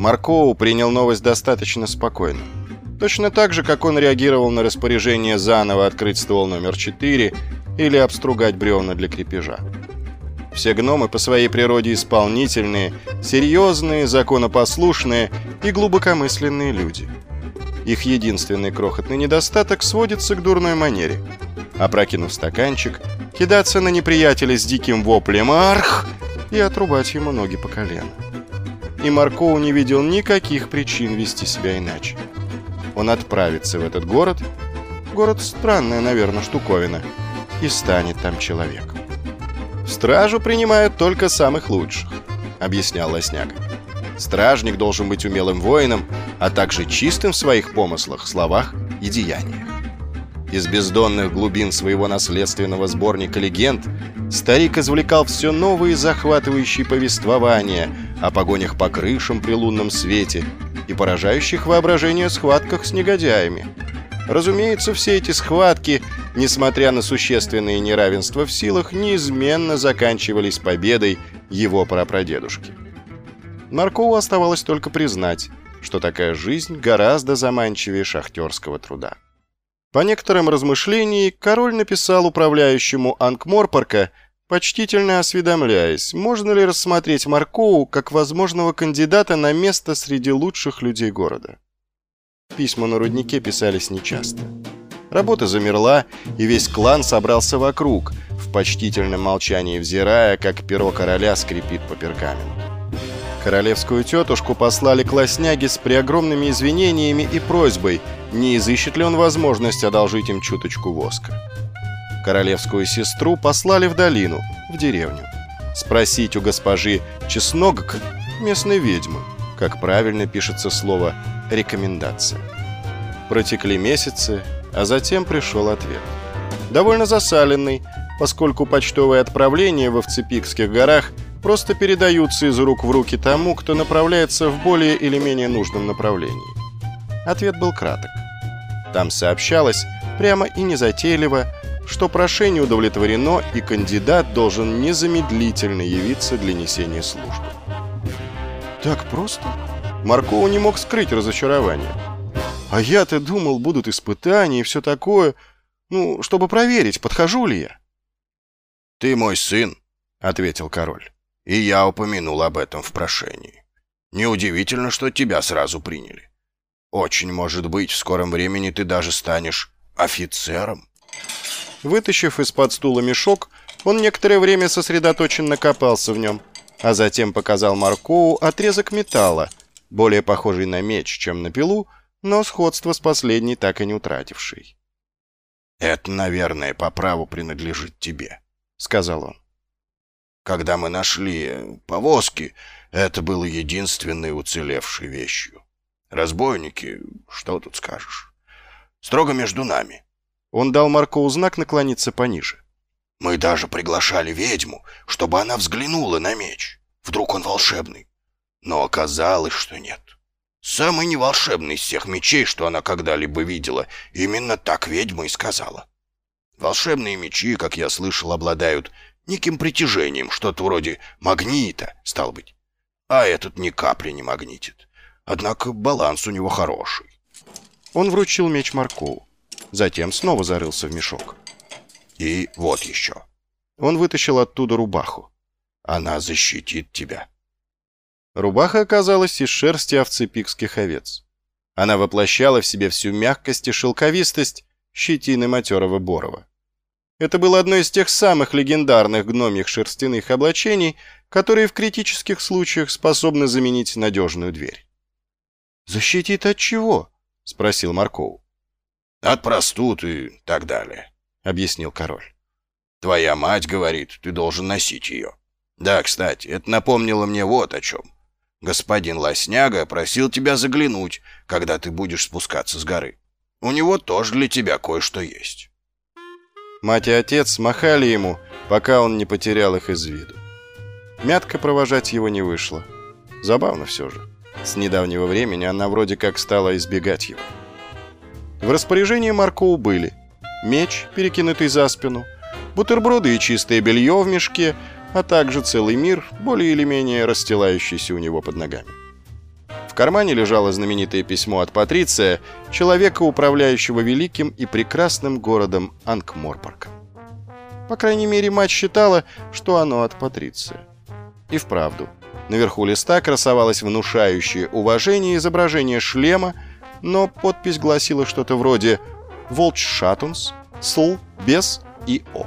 Маркоу принял новость достаточно спокойно. Точно так же, как он реагировал на распоряжение заново открыть ствол номер 4 или обстругать бревна для крепежа. Все гномы по своей природе исполнительные, серьезные, законопослушные и глубокомысленные люди. Их единственный крохотный недостаток сводится к дурной манере. Опрокинув стаканчик, кидаться на неприятеля с диким воплем «Арх!» и отрубать ему ноги по колено. И Маркоу не видел никаких причин вести себя иначе. Он отправится в этот город, город странная, наверное, штуковина, и станет там человеком. «Стражу принимают только самых лучших», — объяснял Лосняга. «Стражник должен быть умелым воином, а также чистым в своих помыслах, словах и деяниях». Из бездонных глубин своего наследственного сборника легенд старик извлекал все новые захватывающие повествования о погонях по крышам при лунном свете и поражающих воображение схватках с негодяями. Разумеется, все эти схватки несмотря на существенные неравенства в силах, неизменно заканчивались победой его прапрадедушки. Маркову оставалось только признать, что такая жизнь гораздо заманчивее шахтерского труда. По некоторым размышлениям, король написал управляющему Ангморпорка, почтительно осведомляясь, можно ли рассмотреть Маркоу как возможного кандидата на место среди лучших людей города. Письма на руднике писались нечасто. Работа замерла, и весь клан собрался вокруг, в почтительном молчании взирая, как перо короля скрипит по пергаменту. Королевскую тетушку послали к лосняге с преогромными извинениями и просьбой, не изыщет ли он возможность одолжить им чуточку воска. Королевскую сестру послали в долину, в деревню. Спросить у госпожи Чесногк, местной ведьмы, как правильно пишется слово «рекомендация». Протекли месяцы, а затем пришел ответ. Довольно засаленный, поскольку почтовые отправления в Овцепикских горах просто передаются из рук в руки тому, кто направляется в более или менее нужном направлении. Ответ был краток. Там сообщалось, прямо и незатейливо, что прошение удовлетворено и кандидат должен незамедлительно явиться для несения службы. Так просто? Маркова не мог скрыть разочарование. А я-то думал, будут испытания и все такое. Ну, чтобы проверить, подхожу ли я. «Ты мой сын», — ответил король. «И я упомянул об этом в прошении. Неудивительно, что тебя сразу приняли. Очень может быть, в скором времени ты даже станешь офицером». Вытащив из-под стула мешок, он некоторое время сосредоточенно копался в нем, а затем показал Маркоу отрезок металла, более похожий на меч, чем на пилу, но сходство с последней так и не утратившей. «Это, наверное, по праву принадлежит тебе», — сказал он. «Когда мы нашли повозки, это было единственной уцелевшей вещью. Разбойники, что тут скажешь? Строго между нами». Он дал Маркову знак наклониться пониже. «Мы даже приглашали ведьму, чтобы она взглянула на меч. Вдруг он волшебный. Но оказалось, что нет. Самый неволшебный из всех мечей, что она когда-либо видела. Именно так ведьма и сказала. Волшебные мечи, как я слышал, обладают неким притяжением, что-то вроде магнита, стал быть. А этот ни капли не магнитит. Однако баланс у него хороший. Он вручил меч Маркову. Затем снова зарылся в мешок. И вот еще. Он вытащил оттуда рубаху. Она защитит тебя. Рубаха оказалась из шерсти овцепикских овец. Она воплощала в себе всю мягкость и шелковистость щетины матерого Борова. Это было одно из тех самых легендарных гномьих шерстяных облачений, которые в критических случаях способны заменить надежную дверь. «Защитит от чего?» — спросил Марков. «От простуд и так далее», — объяснил король. «Твоя мать говорит, ты должен носить ее. Да, кстати, это напомнило мне вот о чем. Господин Лосняга просил тебя заглянуть, когда ты будешь спускаться с горы. У него тоже для тебя кое-что есть». Мать и отец махали ему, пока он не потерял их из виду. Мятка провожать его не вышло. Забавно все же. С недавнего времени она вроде как стала избегать его. В распоряжении Маркоу были меч, перекинутый за спину, бутерброды и чистое белье в мешке – а также целый мир, более или менее расстилающийся у него под ногами. В кармане лежало знаменитое письмо от Патриция, человека, управляющего великим и прекрасным городом Анкморпорком. По крайней мере, мать считала, что оно от Патриция. И вправду, наверху листа красовалось внушающее уважение изображение шлема, но подпись гласила что-то вроде «Волч Шатунс», «Сл», «Бес» и «О».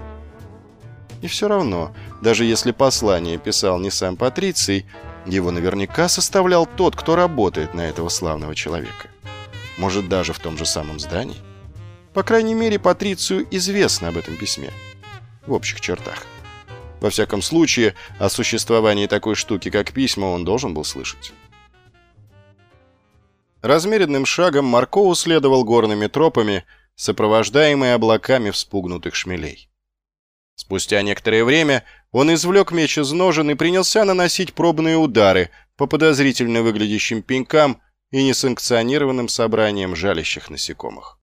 И все равно, даже если послание писал не сам Патриций, его наверняка составлял тот, кто работает на этого славного человека. Может, даже в том же самом здании? По крайней мере, Патрицию известно об этом письме. В общих чертах. Во всяком случае, о существовании такой штуки, как письма, он должен был слышать. Размеренным шагом Марко следовал горными тропами, сопровождаемый облаками вспугнутых шмелей. Спустя некоторое время он извлек меч из ножен и принялся наносить пробные удары по подозрительно выглядящим пенькам и несанкционированным собраниям жалящих насекомых.